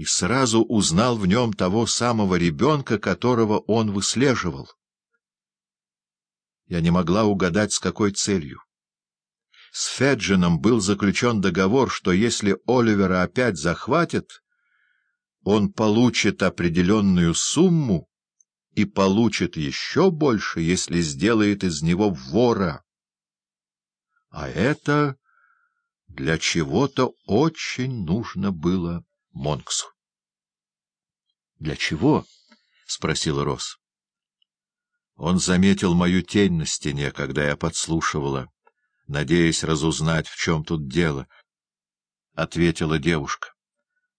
и сразу узнал в нем того самого ребенка, которого он выслеживал. Я не могла угадать, с какой целью. С Феджином был заключен договор, что если Оливера опять захватят, он получит определенную сумму и получит еще больше, если сделает из него вора. А это для чего-то очень нужно было Монксу. — Для чего? — спросила Рос. Он заметил мою тень на стене, когда я подслушивала, надеясь разузнать, в чем тут дело, — ответила девушка.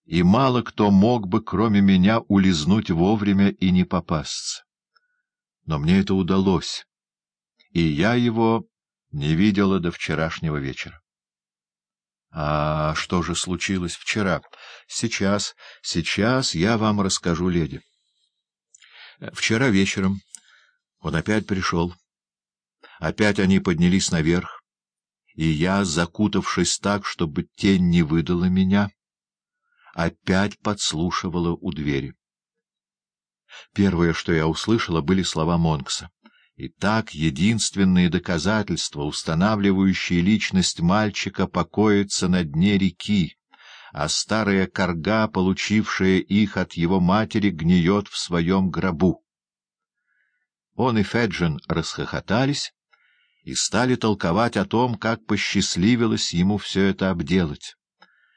И мало кто мог бы, кроме меня, улизнуть вовремя и не попасться. Но мне это удалось, и я его не видела до вчерашнего вечера. — А что же случилось вчера? — Сейчас, сейчас я вам расскажу, леди. Вчера вечером он опять пришел. Опять они поднялись наверх, и я, закутавшись так, чтобы тень не выдала меня, опять подслушивала у двери. Первое, что я услышала, были слова Монкса. Итак, единственные доказательства, устанавливающие личность мальчика, покоятся на дне реки, а старая корга, получившая их от его матери, гниет в своем гробу. Он и Феджин расхохотались и стали толковать о том, как посчастливилось ему все это обделать.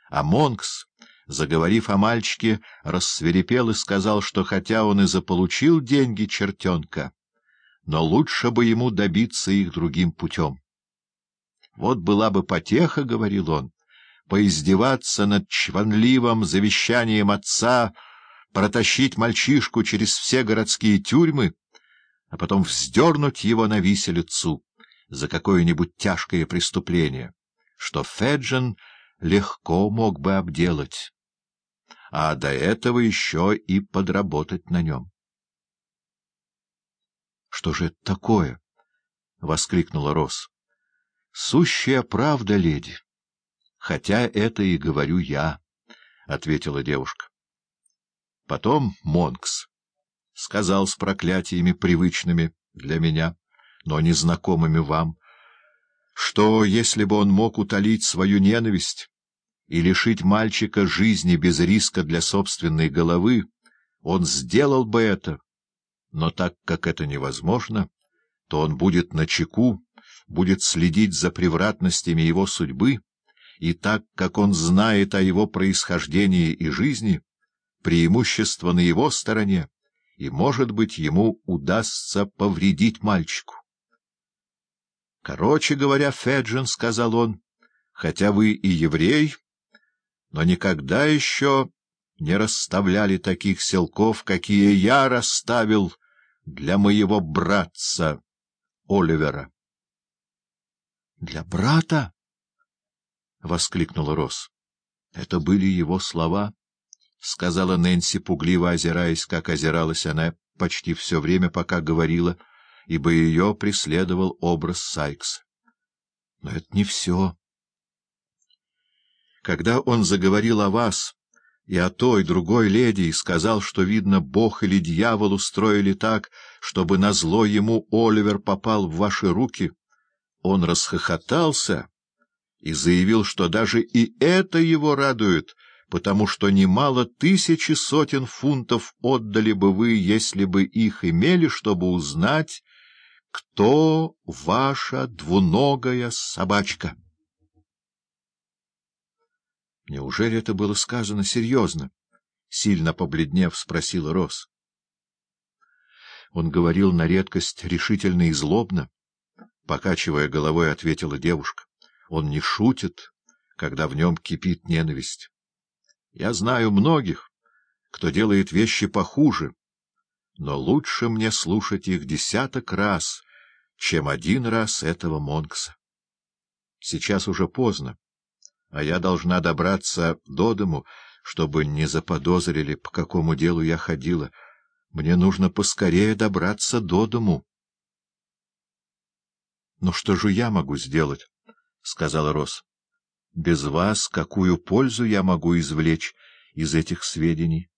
А Монкс, заговорив о мальчике, рассверепел и сказал, что хотя он и заполучил деньги чертенка, но лучше бы ему добиться их другим путем. Вот была бы потеха, — говорил он, — поиздеваться над чванливым завещанием отца, протащить мальчишку через все городские тюрьмы, а потом вздернуть его на виселицу за какое-нибудь тяжкое преступление, что Феджин легко мог бы обделать, а до этого еще и подработать на нем. — Что же это такое? — воскликнула Рос. — Сущая правда, леди. — Хотя это и говорю я, — ответила девушка. Потом Монкс сказал с проклятиями привычными для меня, но незнакомыми вам, что, если бы он мог утолить свою ненависть и лишить мальчика жизни без риска для собственной головы, он сделал бы это, но так как это невозможно, то он будет начеку, будет следить за превратностями его судьбы, и так как он знает о его происхождении и жизни, преимущество на его стороне, и, может быть, ему удастся повредить мальчику. Короче говоря, Феджин, — сказал он, — хотя вы и еврей, но никогда еще не расставляли таких селков, какие я расставил для моего братца Оливера. — Для брата? — воскликнула Рос. Это были его слова, — сказала Нэнси, пугливо озираясь, как озиралась она почти все время, пока говорила, ибо ее преследовал образ Сайкса. Но это не все. Когда он заговорил о вас и о той другой леди и сказал, что, видно, Бог или дьявол устроили так, чтобы назло ему Оливер попал в ваши руки, он расхохотался и заявил, что даже и это его радует, потому что немало тысячи сотен фунтов отдали бы вы, если бы их имели, чтобы узнать, кто ваша двуногая собачка. Неужели это было сказано серьезно? — сильно побледнев, спросила Рос. Он говорил на редкость решительно и злобно. Покачивая головой, ответила девушка. Он не шутит, когда в нем кипит ненависть. Я знаю многих, кто делает вещи похуже, но лучше мне слушать их десяток раз, чем один раз этого Монкса. Сейчас уже поздно а я должна добраться до дому, чтобы не заподозрили, по какому делу я ходила. Мне нужно поскорее добраться до дому. — Ну что же я могу сделать? — сказала Рос. — Без вас какую пользу я могу извлечь из этих сведений?